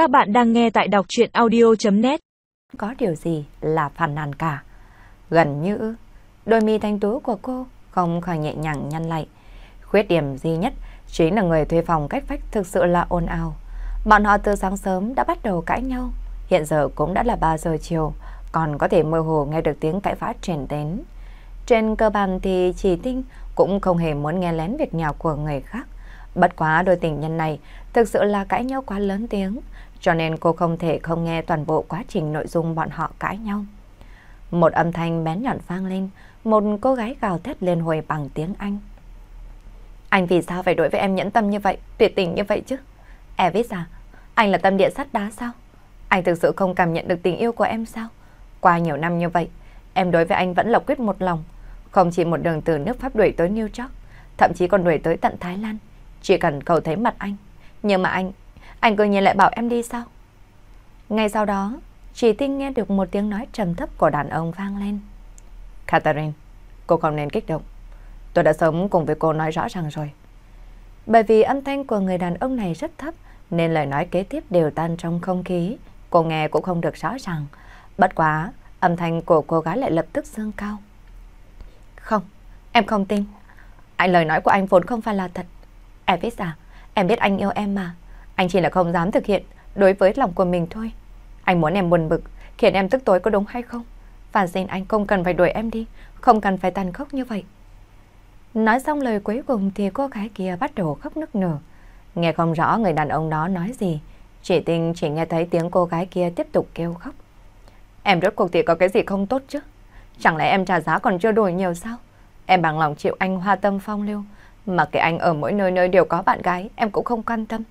Các bạn đang nghe tại đọc chuyện audio.net Có điều gì là phản nàn cả. Gần như đôi mi thanh tú của cô không khỏi nhẹ nhàng nhăn lại. Khuyết điểm duy nhất chính là người thuê phòng cách vách thực sự là ồn ào. Bọn họ từ sáng sớm đã bắt đầu cãi nhau. Hiện giờ cũng đã là 3 giờ chiều, còn có thể mơ hồ nghe được tiếng cãi vã truyền đến. Trên cơ bản thì chỉ tinh cũng không hề muốn nghe lén việc nhào của người khác. Bất quá đôi tình nhân này thực sự là cãi nhau quá lớn tiếng, cho nên cô không thể không nghe toàn bộ quá trình nội dung bọn họ cãi nhau. Một âm thanh bén nhọn vang lên, một cô gái gào thét lên hồi bằng tiếng Anh. Anh vì sao phải đối với em nhẫn tâm như vậy, tuyệt tình như vậy chứ? Em biết à, anh là tâm địa sắt đá sao? Anh thực sự không cảm nhận được tình yêu của em sao? Qua nhiều năm như vậy, em đối với anh vẫn là quyết một lòng. Không chỉ một đường từ nước Pháp đuổi tới New York, thậm chí còn đuổi tới tận Thái Lan. Chỉ cần cầu thấy mặt anh. Nhưng mà anh, anh cứ nhiên lại bảo em đi sao? Ngay sau đó, chỉ tinh nghe được một tiếng nói trầm thấp của đàn ông vang lên. Catherine, cô không nên kích động. Tôi đã sớm cùng với cô nói rõ ràng rồi. Bởi vì âm thanh của người đàn ông này rất thấp, nên lời nói kế tiếp đều tan trong không khí. Cô nghe cũng không được rõ ràng. Bất quá, âm thanh của cô gái lại lập tức dâng cao. Không, em không tin. Anh lời nói của anh vốn không phải là thật. Em biết à, em biết anh yêu em mà. Anh chỉ là không dám thực hiện đối với lòng của mình thôi. Anh muốn em buồn bực, khiến em tức tối có đúng hay không? Và xin anh không cần phải đuổi em đi, không cần phải tàn khốc như vậy. Nói xong lời cuối cùng thì cô gái kia bắt đầu khóc nức nở. Nghe không rõ người đàn ông đó nói gì, chỉ tình chỉ nghe thấy tiếng cô gái kia tiếp tục kêu khóc. Em rốt cuộc thì có cái gì không tốt chứ? Chẳng lẽ em trả giá còn chưa đổi nhiều sao? Em bằng lòng chịu anh hoa tâm phong lưu, mà cái anh ở mỗi nơi nơi đều có bạn gái, em cũng không quan tâm.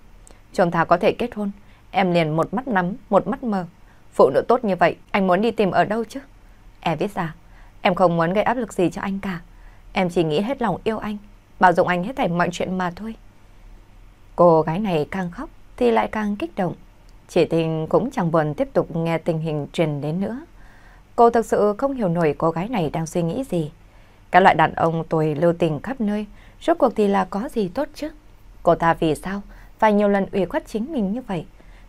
Chúng ta có thể kết hôn, em liền một mắt nắm, một mắt mờ. Phụ nữ tốt như vậy, anh muốn đi tìm ở đâu chứ? Em biết ra, em không muốn gây áp lực gì cho anh cả. Em chỉ nghĩ hết lòng yêu anh, bảo dụng anh hết thảy mọi chuyện mà thôi. Cô gái này càng khóc thì lại càng kích động. Chỉ tình cũng chẳng buồn tiếp tục nghe tình hình truyền đến nữa. Cô thực sự không hiểu nổi cô gái này đang suy nghĩ gì. Các loại đàn ông tuổi lưu tình khắp nơi, rốt cuộc thì là có gì tốt chứ? Cô ta vì sao phải nhiều lần ủy khuất chính mình như vậy?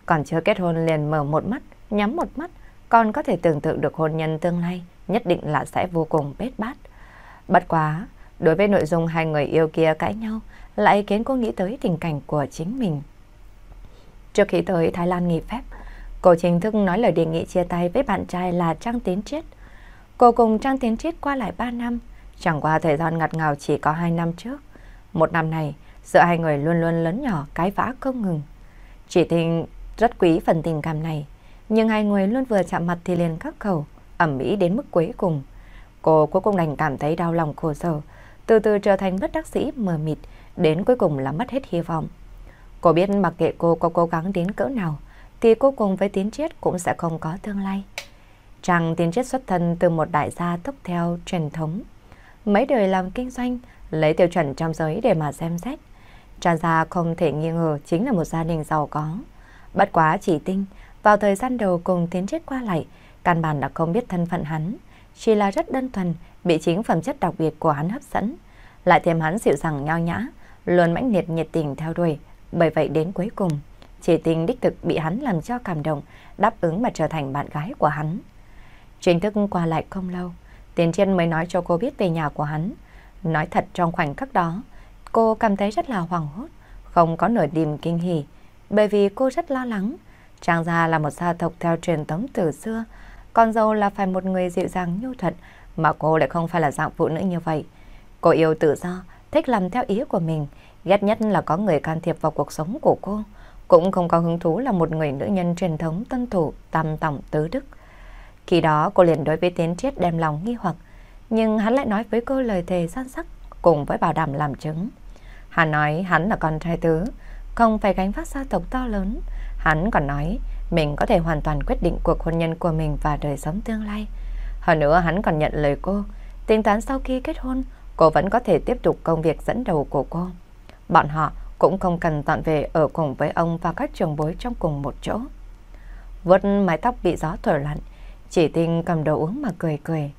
Còn chưa kết hôn liền mở một mắt, nhắm một mắt, còn có thể tưởng tượng được hôn nhân tương lai nhất định là sẽ vô cùng bết bát. Bất quá, đối với nội dung hai người yêu kia cãi nhau, lại khiến cô nghĩ tới tình cảnh của chính mình. Trước khi tới Thái Lan nghỉ phép, cô chính thức nói lời đề nghị chia tay với bạn trai là Trang Tiến Triết. Cô cùng Trang Tiến Triết qua lại 3 năm, chẳng qua thời gian ngặt ngào chỉ có 2 năm trước. Một năm này, giữa hai người luôn luôn lớn nhỏ, cái vã không ngừng. Chỉ tình rất quý phần tình cảm này, nhưng hai người luôn vừa chạm mặt thì liền khắc khẩu, ẩm mỹ đến mức cuối cùng. Cô cuối cùng đành cảm thấy đau lòng khổ sở, từ từ trở thành bất đắc sĩ mờ mịt, đến cuối cùng là mất hết hy vọng. Cô biết mặc kệ cô có cố gắng đến cỡ nào, thì cô cùng với Tiến chết cũng sẽ không có tương lai. Trang Tiến chết xuất thân từ một đại gia tốc theo truyền thống. Mấy đời làm kinh doanh, lấy tiêu chuẩn trong giới để mà xem xét. Trang gia không thể nghi ngờ chính là một gia đình giàu có. Bất quá chỉ tinh, vào thời gian đầu cùng Tiến chết qua lại, căn bản đã không biết thân phận hắn, chỉ là rất đơn thuần, bị chính phẩm chất đặc biệt của hắn hấp dẫn. Lại thêm hắn dịu dàng nho nhã, luôn mãnh liệt nhiệt tình theo đuổi, bởi vậy đến cuối cùng, chỉ tình đích thực bị hắn làm cho cảm động, đáp ứng mà trở thành bạn gái của hắn. Chính thức qua lại không lâu, Tiến Triên mới nói cho cô biết về nhà của hắn. Nói thật trong khoảnh khắc đó, cô cảm thấy rất là hoảng hốt, không có nổi điểm kinh hỉ, bởi vì cô rất lo lắng. Trang gia là một gia tộc theo truyền thống từ xưa, con dâu là phải một người dịu dàng nhu thuận, mà cô lại không phải là dạng phụ nữ như vậy. Cô yêu tự do, thích làm theo ý của mình, ghét nhất là có người can thiệp vào cuộc sống của cô. Cũng không có hứng thú là một người nữ nhân truyền thống tân thủ, tam tổng tứ đức. Khi đó cô liền đối với tiến triết đem lòng nghi hoặc, nhưng hắn lại nói với cô lời thề san sắc cùng với bảo đảm làm chứng. Hắn nói hắn là con trai tứ, không phải gánh vác gia tộc to lớn. Hắn còn nói mình có thể hoàn toàn quyết định cuộc hôn nhân của mình và đời sống tương lai. Hơn nữa hắn còn nhận lời cô, tính toán sau khi kết hôn, cô vẫn có thể tiếp tục công việc dẫn đầu của cô. Bọn họ cũng không cần dọn về ở cùng với ông và các trường bối trong cùng một chỗ. Vuốt mái tóc bị gió thổi lạnh, chỉ tinh cầm đầu uống mà cười cười.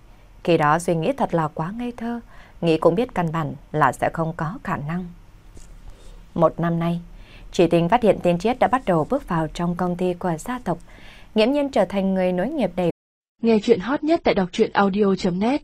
Khi đó suy nghĩ thật là quá ngây thơ, nghĩ cũng biết căn bản là sẽ không có khả năng. Một năm nay, Chỉ tình phát hiện tiên triết đã bắt đầu bước vào trong công ty của gia tộc, nghiễm nhiên trở thành người nối nghiệp đầy. Nghe chuyện hot nhất tại đọc truyện audio.net